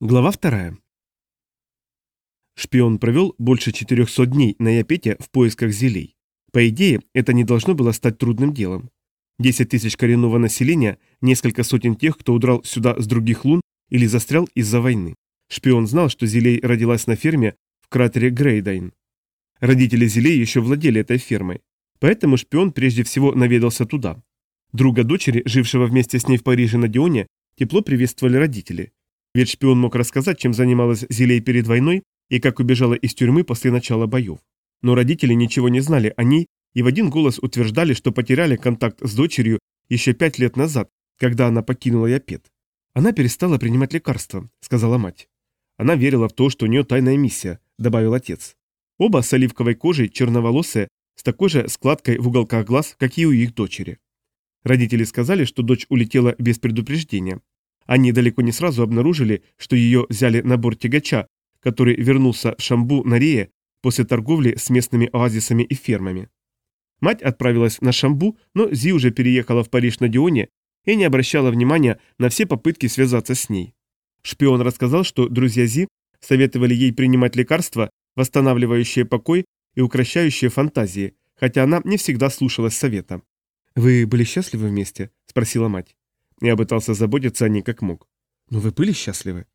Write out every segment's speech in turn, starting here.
Глава вторая. Шпион провел больше 400 дней на Япете в поисках зелей. По идее, это не должно было стать трудным делом. 10 тысяч коренного населения, несколько сотен тех, кто удрал сюда с других лун или застрял из-за войны. Шпион знал, что Зелей родилась на ферме в кратере Грейдайн. Родители Зелей еще владели этой фермой, поэтому шпион прежде всего наведался туда. Друга дочери, жившего вместе с ней в Париже на Дионе, тепло приветствовали родители – ведь шпион мог рассказать, чем занималась Зелей перед войной и как убежала из тюрьмы после начала боев. Но родители ничего не знали о ней и в один голос утверждали, что потеряли контакт с дочерью еще пять лет назад, когда она покинула Япет. «Она перестала принимать лекарства», — сказала мать. Она верила в то, что у нее тайная миссия, добавил отец. Оба с оливковой кожей, черноволосые, с такой же складкой в уголках глаз, как и у их дочери. Родители сказали, что дочь улетела без предупреждения. Они далеко не сразу обнаружили, что ее взяли на борт тягача, который вернулся в Шамбу на Рее после торговли с местными оазисами и фермами. Мать отправилась на Шамбу, но Зи уже переехала в Париж на Дионе и не обращала внимания на все попытки связаться с ней. Шпион рассказал, что друзья Зи советовали ей принимать лекарства, восстанавливающие покой и укращающие фантазии, хотя она не всегда слушалась совета. «Вы были счастливы вместе?» – спросила мать. Я пытался заботиться о ней как мог. Но вы были счастливы?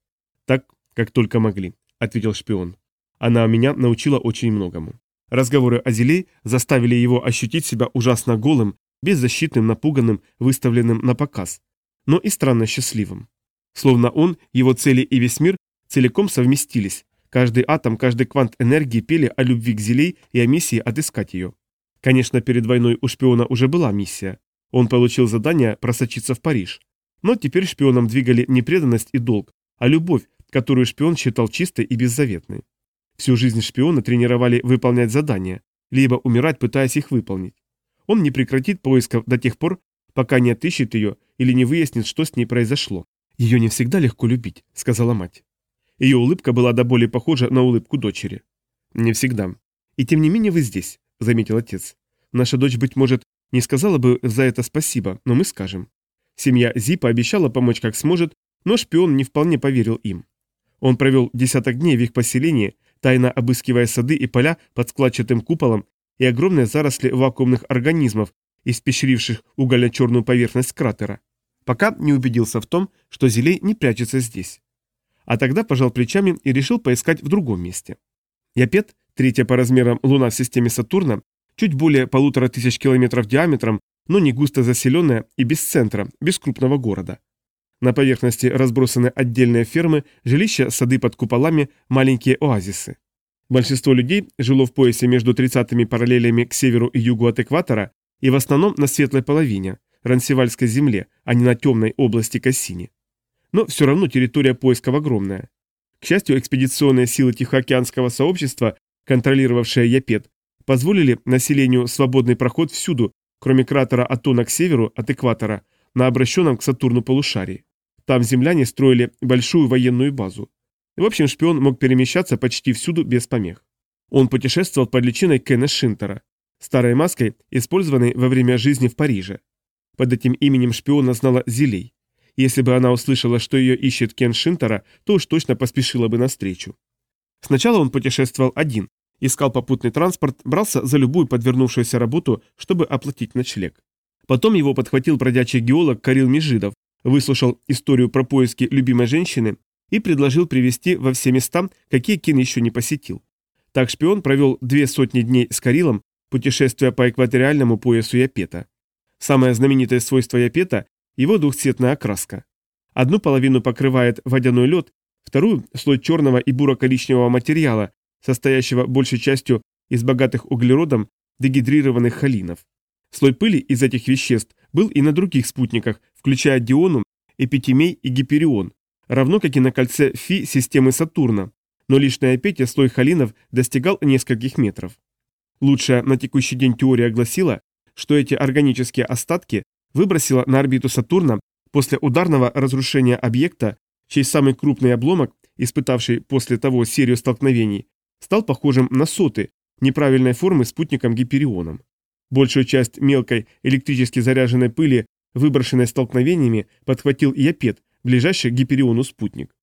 Так, как только могли, ответил шпион. Она меня научила очень многому. Разговоры о Зелей заставили его ощутить себя ужасно голым, беззащитным, напуганным, выставленным на показ, но и странно счастливым. Словно он, его цели и весь мир целиком совместились. Каждый атом, каждый квант энергии пели о любви к Зелей и о миссии отыскать ее. Конечно, перед войной у шпиона уже была миссия. Он получил задание просочиться в Париж. Но теперь шпионам двигали не преданность и долг, а любовь, которую шпион считал чистой и беззаветной. Всю жизнь шпиона тренировали выполнять задания, либо умирать, пытаясь их выполнить. Он не прекратит поисков до тех пор, пока не отыщет ее или не выяснит, что с ней произошло. «Ее не всегда легко любить», — сказала мать. Ее улыбка была до боли похожа на улыбку дочери. «Не всегда. И тем не менее вы здесь», — заметил отец. «Наша дочь, быть может, не сказала бы за это спасибо, но мы скажем. Семья Зи пообещала помочь как сможет, но шпион не вполне поверил им. Он провел десяток дней в их поселении, тайно обыскивая сады и поля под складчатым куполом и огромные заросли вакуумных организмов, испещривших угольно-черную поверхность кратера, пока не убедился в том, что Зелей не прячется здесь. А тогда пожал плечами и решил поискать в другом месте. Япет, третья по размерам луна в системе Сатурна, чуть более полутора тысяч километров диаметром, но не густо заселенная и без центра, без крупного города. На поверхности разбросаны отдельные фермы, жилища, сады под куполами, маленькие оазисы. Большинство людей жило в поясе между 30-ми параллелями к северу и югу от экватора и в основном на светлой половине, Рансевальской земле, а не на темной области Кассини. Но все равно территория поисков огромная. К счастью, экспедиционные силы Тихоокеанского сообщества, контролировавшие Япет, позволили населению свободный проход всюду, кроме кратера Атона к северу от экватора, на обращенном к Сатурну полушарии. Там земляне строили большую военную базу. В общем, шпион мог перемещаться почти всюду без помех. Он путешествовал под личиной Кена Шинтера, старой маской, использованной во время жизни в Париже. Под этим именем шпиона знала Зилей. Если бы она услышала, что ее ищет Кен Шинтера, то уж точно поспешила бы навстречу. Сначала он путешествовал один, искал попутный транспорт, брался за любую подвернувшуюся работу, чтобы оплатить ночлег. Потом его подхватил бродячий геолог Карил Межидов, выслушал историю про поиски любимой женщины и предложил привести во все места, какие Кин еще не посетил. Так шпион провел две сотни дней с Карилом, путешествуя по экваториальному поясу Япета. Самое знаменитое свойство Япета – его двухцветная окраска. Одну половину покрывает водяной лед, вторую – слой черного и буро-коричневого материала, состоящего большей частью из богатых углеродом дегидрированных холинов. Слой пыли из этих веществ был и на других спутниках, включая Диону, Эпитемей и Гиперион, равно как и на кольце Фи системы Сатурна, но лишь на Эпете слой холинов достигал нескольких метров. Лучшая на текущий день теория гласила, что эти органические остатки выбросила на орбиту Сатурна после ударного разрушения объекта, чей самый крупный обломок, испытавший после того серию столкновений, стал похожим на соты, неправильной формы спутником Гиперионом. Большую часть мелкой электрически заряженной пыли, выброшенной столкновениями, подхватил Япет, ближайший к Гипериону спутник.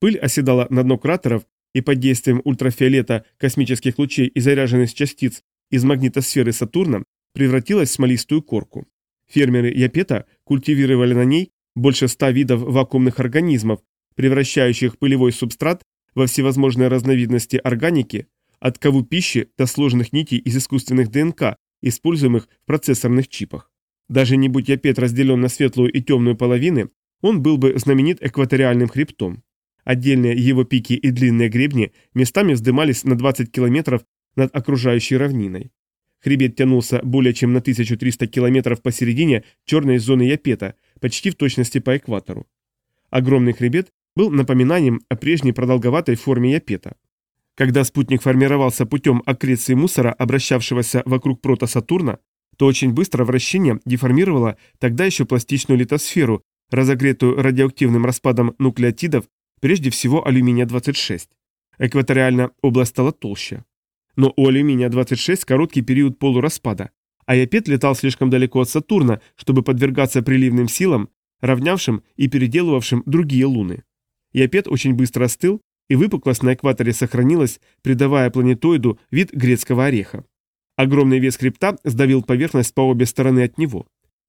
Пыль оседала на дно кратеров и под действием ультрафиолета космических лучей и заряженных частиц из магнитосферы Сатурна превратилась в смолистую корку. Фермеры Япета культивировали на ней больше ста видов вакуумных организмов, превращающих пылевой субстрат во всевозможные разновидности органики, от кову пищи до сложных нитей из искусственных ДНК, используемых в процессорных чипах. Даже не будь Япет разделен на светлую и темную половины, он был бы знаменит экваториальным хребтом. Отдельные его пики и длинные гребни местами вздымались на 20 километров над окружающей равниной. Хребет тянулся более чем на 1300 километров посередине черной зоны Япета, почти в точности по экватору. Огромный хребет был напоминанием о прежней продолговатой форме Япета. Когда спутник формировался путем аккреции мусора, обращавшегося вокруг прото-Сатурна, то очень быстро вращение деформировало тогда еще пластичную литосферу, разогретую радиоактивным распадом нуклеотидов, прежде всего алюминия-26. Экваториальная область стала толще. Но у алюминия-26 короткий период полураспада, а Япет летал слишком далеко от Сатурна, чтобы подвергаться приливным силам, равнявшим и переделывавшим другие луны. Япет очень быстро остыл, и выпуклость на экваторе сохранилась, придавая планетоиду вид грецкого ореха. Огромный вес хребта сдавил поверхность по обе стороны от него.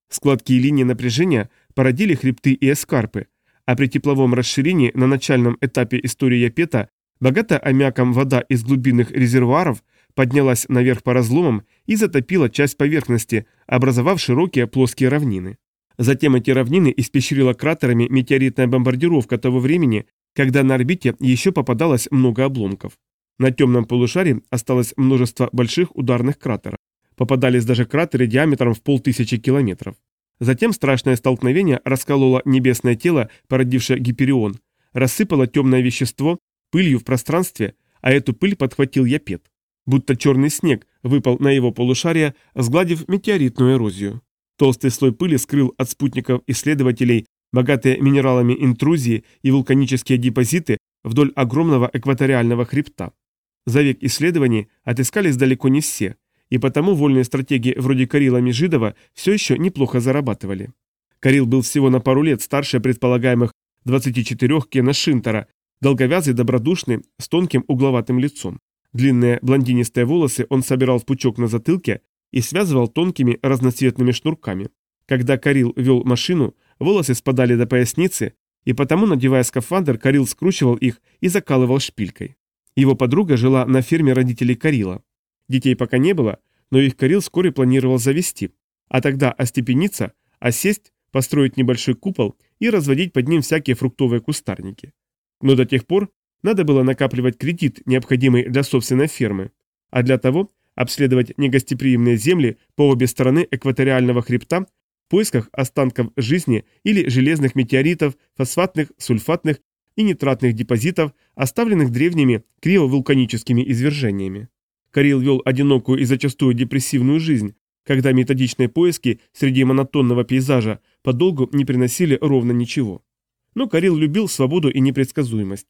Складки и линии напряжения породили хребты и эскарпы, а при тепловом расширении на начальном этапе истории Япета Богатая аммиаком вода из глубинных резервуаров поднялась наверх по разломам и затопила часть поверхности, образовав широкие плоские равнины. Затем эти равнины испещрила кратерами метеоритная бомбардировка того времени, когда на орбите еще попадалось много обломков. На темном полушарии осталось множество больших ударных кратеров. Попадались даже кратеры диаметром в полтысячи километров. Затем страшное столкновение раскололо небесное тело, породившее Гиперион, рассыпало темное вещество пылью в пространстве, а эту пыль подхватил Япет. Будто черный снег выпал на его полушарие, сгладив метеоритную эрозию. Толстый слой пыли скрыл от спутников исследователей богатые минералами интрузии и вулканические депозиты вдоль огромного экваториального хребта. За век исследований отыскались далеко не все, и потому вольные стратеги вроде Карила Межидова все еще неплохо зарабатывали. Карил был всего на пару лет старше предполагаемых 24 Кена Шинтера Долговязый, добродушный, с тонким угловатым лицом. Длинные блондинистые волосы он собирал в пучок на затылке и связывал тонкими разноцветными шнурками. Когда Карил вел машину, волосы спадали до поясницы, и потому, надевая скафандр, Карил скручивал их и закалывал шпилькой. Его подруга жила на ферме родителей Карила. Детей пока не было, но их Карил вскоре планировал завести, а тогда остепениться, осесть, построить небольшой купол и разводить под ним всякие фруктовые кустарники. Но до тех пор надо было накапливать кредит, необходимый для собственной фермы, а для того обследовать негостеприимные земли по обе стороны экваториального хребта в поисках останков жизни или железных метеоритов, фосфатных, сульфатных и нитратных депозитов, оставленных древними криовулканическими извержениями. Карил вел одинокую и зачастую депрессивную жизнь, когда методичные поиски среди монотонного пейзажа подолгу не приносили ровно ничего. Но Карил любил свободу и непредсказуемость.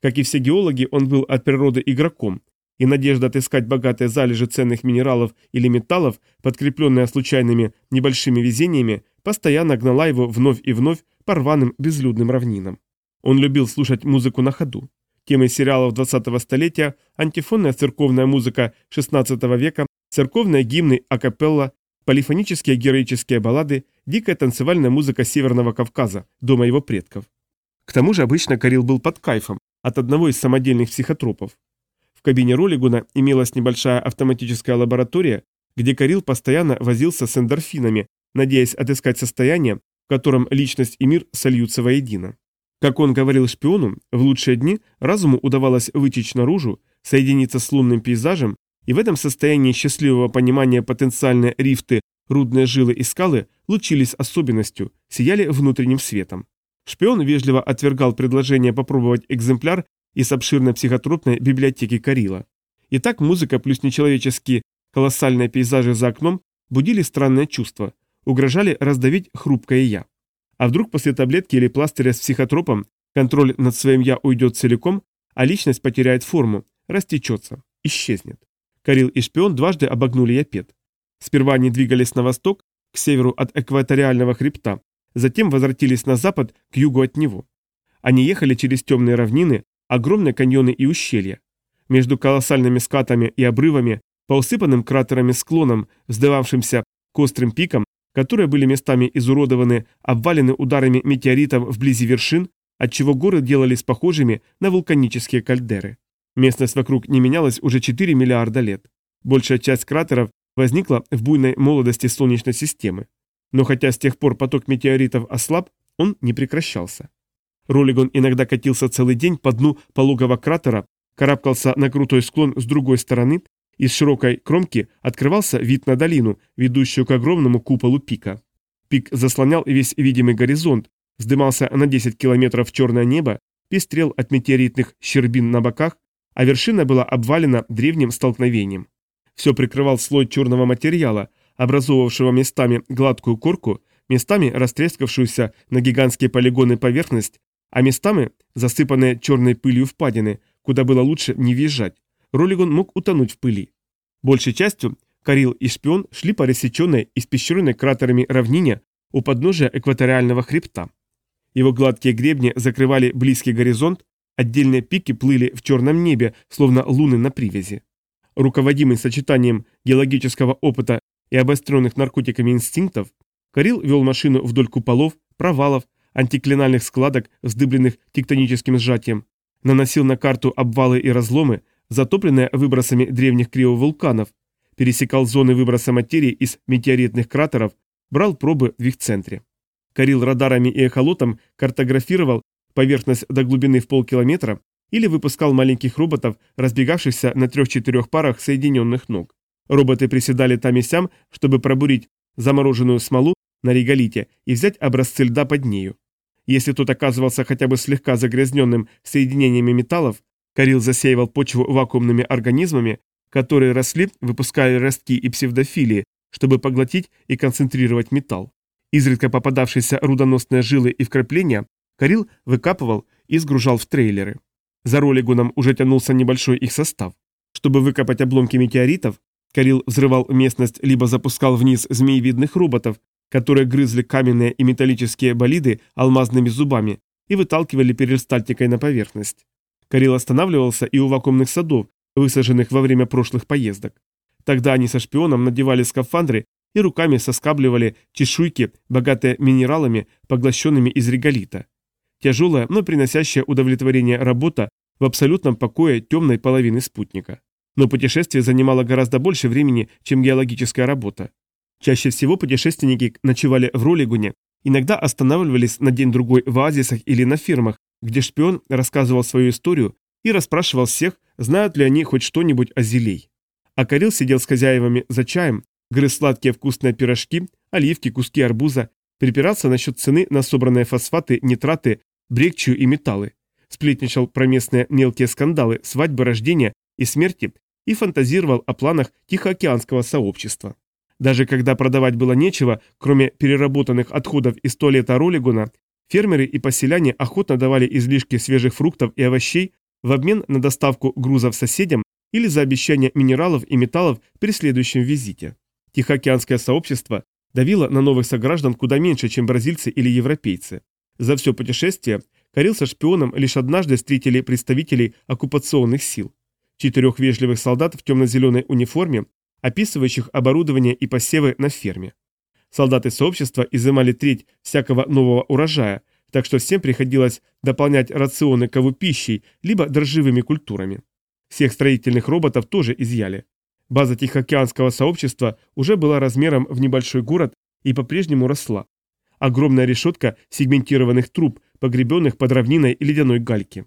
Как и все геологи, он был от природы игроком, и надежда отыскать богатые залежи ценных минералов или металлов, подкрепленная случайными небольшими везениями, постоянно гнала его вновь и вновь по рваным безлюдным равнинам. Он любил слушать музыку на ходу. Темой сериалов 20-го столетия – антифонная церковная музыка 16 века, церковные гимны акапелла, полифонические героические баллады, дикая танцевальная музыка Северного Кавказа, дома его предков. К тому же обычно Карил был под кайфом от одного из самодельных психотропов. В кабине Ролигуна имелась небольшая автоматическая лаборатория, где Карил постоянно возился с эндорфинами, надеясь отыскать состояние, в котором личность и мир сольются воедино. Как он говорил шпиону, в лучшие дни разуму удавалось вытечь наружу, соединиться с лунным пейзажем, и в этом состоянии счастливого понимания потенциальные рифты, рудные жилы и скалы лучились особенностью, сияли внутренним светом. Шпион вежливо отвергал предложение попробовать экземпляр из обширной психотропной библиотеки Карила. И так музыка плюс нечеловеческие колоссальные пейзажи за окном будили странное чувство, угрожали раздавить хрупкое «я». А вдруг после таблетки или пластыря с психотропом контроль над своим «я» уйдет целиком, а личность потеряет форму, растечется, исчезнет. Карил и шпион дважды обогнули Япет. Сперва они двигались на восток, к северу от экваториального хребта, затем возвратились на запад, к югу от него. Они ехали через темные равнины, огромные каньоны и ущелья. Между колоссальными скатами и обрывами, по усыпанным кратерами склонам, вздывавшимся к острым пикам, которые были местами изуродованы, обвалены ударами метеоритов вблизи вершин, отчего горы делались похожими на вулканические кальдеры. Местность вокруг не менялась уже 4 миллиарда лет. Большая часть кратеров возникла в буйной молодости Солнечной системы. Но хотя с тех пор поток метеоритов ослаб, он не прекращался. Ролигон иногда катился целый день по дну пологого кратера, карабкался на крутой склон с другой стороны, из широкой кромки открывался вид на долину, ведущую к огромному куполу пика. Пик заслонял весь видимый горизонт, вздымался на 10 километров в черное небо, пестрел от метеоритных щербин на боках, а вершина была обвалена древним столкновением. Все прикрывал слой черного материала, образовавшего местами гладкую корку, местами растрескавшуюся на гигантские полигоны поверхность, а местами засыпанные черной пылью впадины, куда было лучше не въезжать. Ролигон мог утонуть в пыли. Большей частью Карил и Шпион шли по рассеченной, испещренной кратерами равнине у подножия экваториального хребта. Его гладкие гребни закрывали близкий горизонт, отдельные пики плыли в черном небе, словно луны на привязи. Руководимый сочетанием геологического опыта и обостренных наркотиками инстинктов, Карил вел машину вдоль куполов, провалов, антиклинальных складок, вздыбленных тектоническим сжатием, наносил на карту обвалы и разломы, затопленные выбросами древних криовулканов, пересекал зоны выброса материи из метеоритных кратеров, брал пробы в их центре. Карил радарами и эхолотом картографировал поверхность до глубины в полкилометра или выпускал маленьких роботов, разбегавшихся на трех-четырех парах соединенных ног. Роботы приседали там и сям, чтобы пробурить замороженную смолу на реголите и взять образцы льда под нею. Если тот оказывался хотя бы слегка загрязненным соединениями металлов, Карил засеивал почву вакуумными организмами, которые росли, выпуская ростки и псевдофилии, чтобы поглотить и концентрировать металл. Изредка попадавшиеся рудоносные жилы и вкрапления Карил выкапывал и сгружал в трейлеры. За ролигуном уже тянулся небольшой их состав. Чтобы выкопать обломки метеоритов, Карил взрывал местность либо запускал вниз змеевидных роботов, которые грызли каменные и металлические болиды алмазными зубами и выталкивали перистальтикой на поверхность. Карил останавливался и у вакуумных садов, высаженных во время прошлых поездок. Тогда они со шпионом надевали скафандры и руками соскабливали чешуйки, богатые минералами, поглощенными из реголита. Тяжелая, но приносящая удовлетворение работа в абсолютном покое темной половины спутника. Но путешествие занимало гораздо больше времени, чем геологическая работа. Чаще всего путешественники ночевали в Ролигуне, иногда останавливались на день-другой в оазисах или на фермах, где шпион рассказывал свою историю и расспрашивал всех, знают ли они хоть что-нибудь о зелей. А Карил сидел с хозяевами за чаем, грыз сладкие вкусные пирожки, оливки, куски арбуза, припирался насчет цены на собранные фосфаты, нитраты, брекчию и металлы, сплетничал про местные мелкие скандалы, свадьбы, рождения и смерти и фантазировал о планах Тихоокеанского сообщества. Даже когда продавать было нечего, кроме переработанных отходов из туалета Ролигуна, фермеры и поселяне охотно давали излишки свежих фруктов и овощей в обмен на доставку грузов соседям или за обещание минералов и металлов при следующем визите. Тихоокеанское сообщество давило на новых сограждан куда меньше, чем бразильцы или европейцы. За все путешествие Карил со шпионом лишь однажды встретили представителей оккупационных сил. Четырех вежливых солдат в темно-зеленой униформе, описывающих оборудование и посевы на ферме. Солдаты сообщества изымали треть всякого нового урожая, так что всем приходилось дополнять рационы кову пищей, либо дрожжевыми культурами. Всех строительных роботов тоже изъяли. База Тихоокеанского сообщества уже была размером в небольшой город и по-прежнему росла. Огромная решетка сегментированных труб, погребенных под равниной ледяной гальки.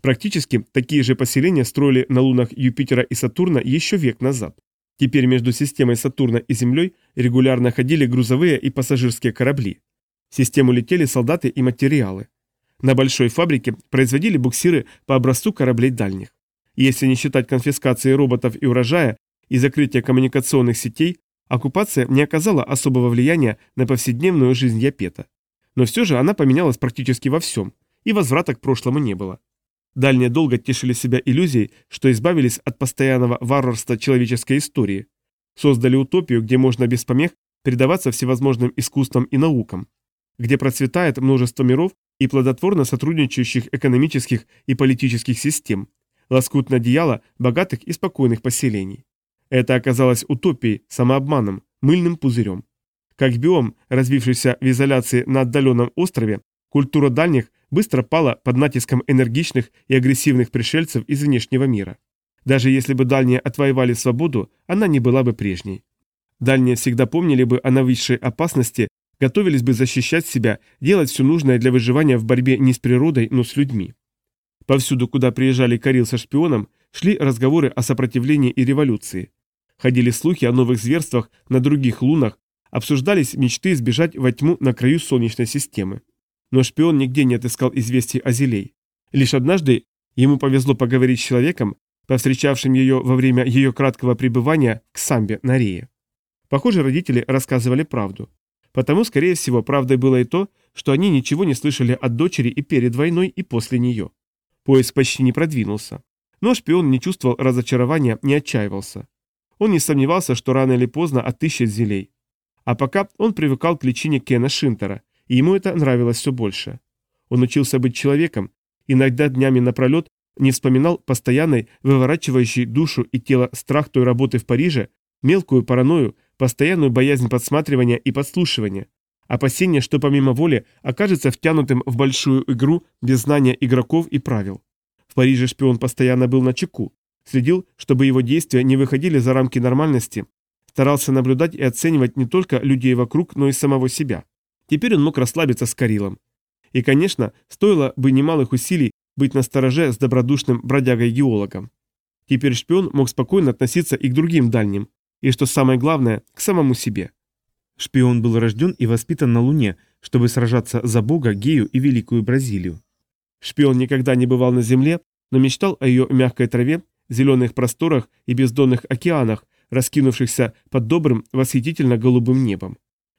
Практически такие же поселения строили на лунах Юпитера и Сатурна еще век назад. Теперь между системой Сатурна и Землей регулярно ходили грузовые и пассажирские корабли. В систему летели солдаты и материалы. На большой фабрике производили буксиры по образцу кораблей дальних. Если не считать конфискации роботов и урожая и закрытия коммуникационных сетей, оккупация не оказала особого влияния на повседневную жизнь Япета. Но все же она поменялась практически во всем, и возврата к прошлому не было. Дальние долго тешили себя иллюзией, что избавились от постоянного варварства человеческой истории. Создали утопию, где можно без помех предаваться всевозможным искусствам и наукам. Где процветает множество миров, и плодотворно сотрудничающих экономических и политических систем, лоскут одеяло богатых и спокойных поселений. Это оказалось утопией, самообманом, мыльным пузырем. Как биом, развившийся в изоляции на отдаленном острове, культура дальних быстро пала под натиском энергичных и агрессивных пришельцев из внешнего мира. Даже если бы дальние отвоевали свободу, она не была бы прежней. Дальние всегда помнили бы о нависшей опасности, готовились бы защищать себя, делать все нужное для выживания в борьбе не с природой, но с людьми. Повсюду, куда приезжали Карил со шпионом, шли разговоры о сопротивлении и революции. Ходили слухи о новых зверствах на других лунах, обсуждались мечты избежать во тьму на краю Солнечной системы. Но шпион нигде не отыскал известий о Зелей. Лишь однажды ему повезло поговорить с человеком, повстречавшим ее во время ее краткого пребывания к самбе на Рее. Похоже, родители рассказывали правду. Потому, скорее всего, правдой было и то, что они ничего не слышали от дочери и перед войной, и после нее. Поиск почти не продвинулся. Но шпион не чувствовал разочарования, не отчаивался. Он не сомневался, что рано или поздно отыщет зелей. А пока он привыкал к личине Кена Шинтера, и ему это нравилось все больше. Он учился быть человеком, иногда днями напролет не вспоминал постоянной, выворачивающей душу и тело страх той работы в Париже, мелкую паранойю, постоянную боязнь подсматривания и подслушивания, опасение, что помимо воли окажется втянутым в большую игру без знания игроков и правил. В Париже шпион постоянно был на чеку, следил, чтобы его действия не выходили за рамки нормальности, старался наблюдать и оценивать не только людей вокруг, но и самого себя. Теперь он мог расслабиться с Карилом. И, конечно, стоило бы немалых усилий быть настороже с добродушным бродягой-геологом. Теперь шпион мог спокойно относиться и к другим дальним, и, что самое главное, к самому себе. Шпион был рожден и воспитан на Луне, чтобы сражаться за Бога, Гею и Великую Бразилию. Шпион никогда не бывал на Земле, но мечтал о ее мягкой траве, зеленых просторах и бездонных океанах, раскинувшихся под добрым, восхитительно голубым небом.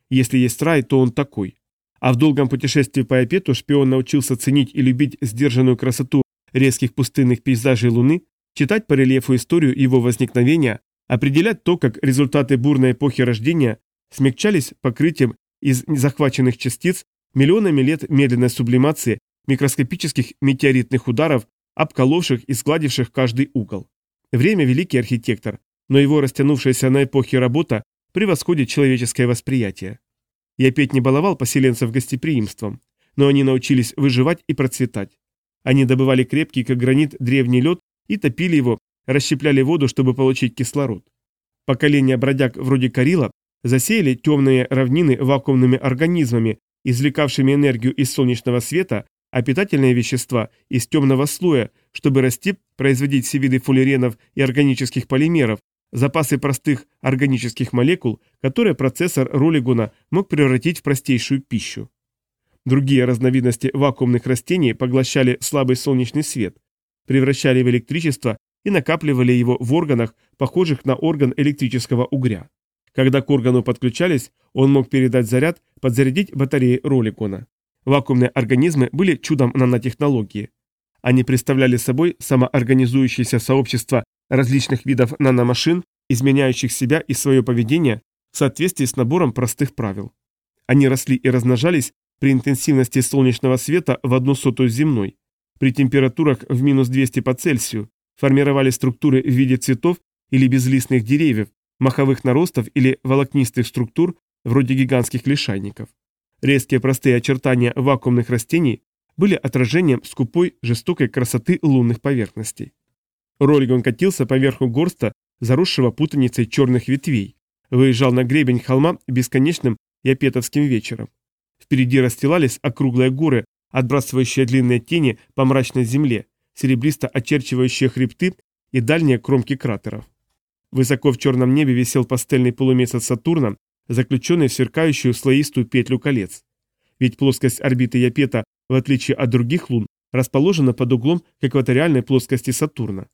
Если есть рай, то он такой. А в долгом путешествии по Апету шпион научился ценить и любить сдержанную красоту резких пустынных пейзажей Луны, читать по рельефу историю его возникновения, определять то, как результаты бурной эпохи рождения смягчались покрытием из захваченных частиц миллионами лет медленной сублимации микроскопических метеоритных ударов, обколовших и сгладивших каждый угол. Время – великий архитектор, но его растянувшаяся на эпохи работа превосходит человеческое восприятие. Я опять не баловал поселенцев гостеприимством, но они научились выживать и процветать. Они добывали крепкий, как гранит, древний лед и топили его, расщепляли воду, чтобы получить кислород. Поколения бродяг вроде Карила засеяли темные равнины вакуумными организмами, извлекавшими энергию из солнечного света, а питательные вещества из темного слоя, чтобы расти, производить все виды фуллеренов и органических полимеров, запасы простых органических молекул, которые процессор Ролигуна мог превратить в простейшую пищу. Другие разновидности вакуумных растений поглощали слабый солнечный свет, превращали в электричество и накапливали его в органах, похожих на орган электрического угря. Когда к органу подключались, он мог передать заряд, подзарядить батареи Роликона. Вакуумные организмы были чудом нанотехнологии. Они представляли собой самоорганизующееся сообщество различных видов наномашин, изменяющих себя и свое поведение в соответствии с набором простых правил. Они росли и размножались при интенсивности солнечного света в одну сотую земной, при температурах в минус 200 по Цельсию, формировали структуры в виде цветов или безлистных деревьев, маховых наростов или волокнистых структур вроде гигантских лишайников. Резкие простые очертания вакуумных растений были отражением скупой, жестокой красоты лунных поверхностей. Ролигон катился по верху горста, заросшего путаницей черных ветвей, выезжал на гребень холма бесконечным япетовским вечером. Впереди расстилались округлые горы, отбрасывающие длинные тени по мрачной земле, серебристо очерчивающие хребты и дальние кромки кратеров. Высоко в черном небе висел пастельный полумесяц Сатурна, заключенный в сверкающую слоистую петлю колец. Ведь плоскость орбиты Япета, в отличие от других лун, расположена под углом к экваториальной плоскости Сатурна.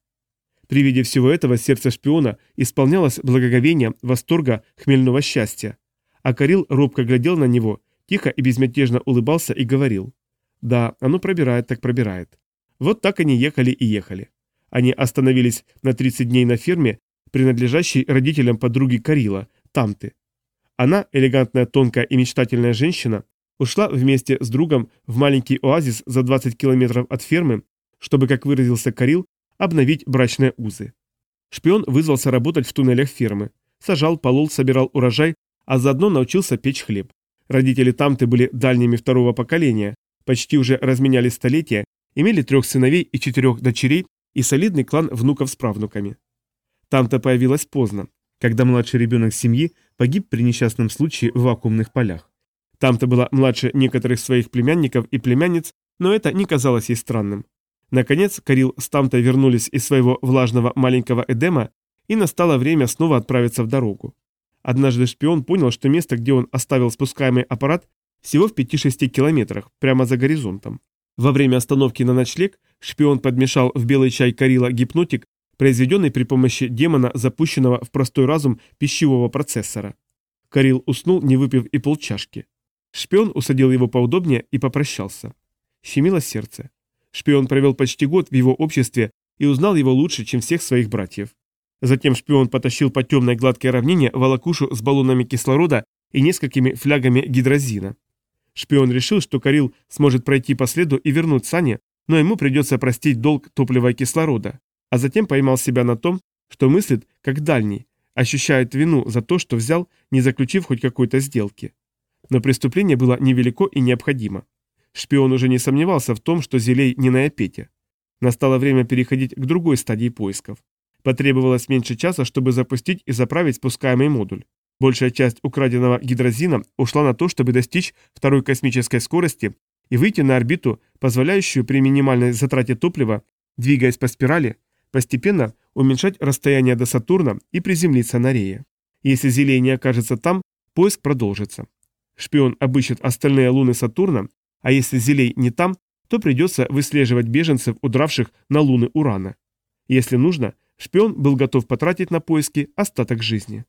При виде всего этого сердце шпиона исполнялось благоговением, восторга, хмельного счастья. А Карил робко глядел на него, тихо и безмятежно улыбался и говорил. «Да, оно пробирает так пробирает». Вот так они ехали и ехали. Они остановились на 30 дней на ферме, принадлежащей родителям подруги Карила, Тамты. Она, элегантная, тонкая и мечтательная женщина, ушла вместе с другом в маленький оазис за 20 километров от фермы, чтобы, как выразился Карил, обновить брачные узы. Шпион вызвался работать в туннелях фермы. Сажал, полол, собирал урожай, а заодно научился печь хлеб. Родители Тамты были дальними второго поколения, почти уже разменяли столетия, имели трех сыновей и четырех дочерей и солидный клан внуков с правнуками. Тамта появилась поздно, когда младший ребенок семьи погиб при несчастном случае в вакуумных полях. Тамта была младше некоторых своих племянников и племянниц, но это не казалось ей странным. Наконец, Карил с Тамтой вернулись из своего влажного маленького Эдема, и настало время снова отправиться в дорогу. Однажды шпион понял, что место, где он оставил спускаемый аппарат, всего в 5-6 километрах, прямо за горизонтом. Во время остановки на ночлег шпион подмешал в белый чай Карила гипнотик, произведенный при помощи демона, запущенного в простой разум пищевого процессора. Карил уснул, не выпив и полчашки. Шпион усадил его поудобнее и попрощался. Щемило сердце. Шпион провел почти год в его обществе и узнал его лучше, чем всех своих братьев. Затем шпион потащил по темной гладкой равнине волокушу с баллонами кислорода и несколькими флягами гидрозина. Шпион решил, что Карил сможет пройти по следу и вернуть сани, но ему придется простить долг топлива и кислорода, а затем поймал себя на том, что мыслит как дальний, ощущает вину за то, что взял, не заключив хоть какой-то сделки. Но преступление было невелико и необходимо. Шпион уже не сомневался в том, что Зелей не на Эпете. Настало время переходить к другой стадии поисков. Потребовалось меньше часа, чтобы запустить и заправить спускаемый модуль. Большая часть украденного гидрозина ушла на то, чтобы достичь второй космической скорости и выйти на орбиту, позволяющую при минимальной затрате топлива, двигаясь по спирали, постепенно уменьшать расстояние до Сатурна и приземлиться на Рее. Если Зелей не окажется там, поиск продолжится. Шпион обыщет остальные луны Сатурна а если Зелей не там, то придется выслеживать беженцев, удравших на луны Урана. Если нужно, шпион был готов потратить на поиски остаток жизни.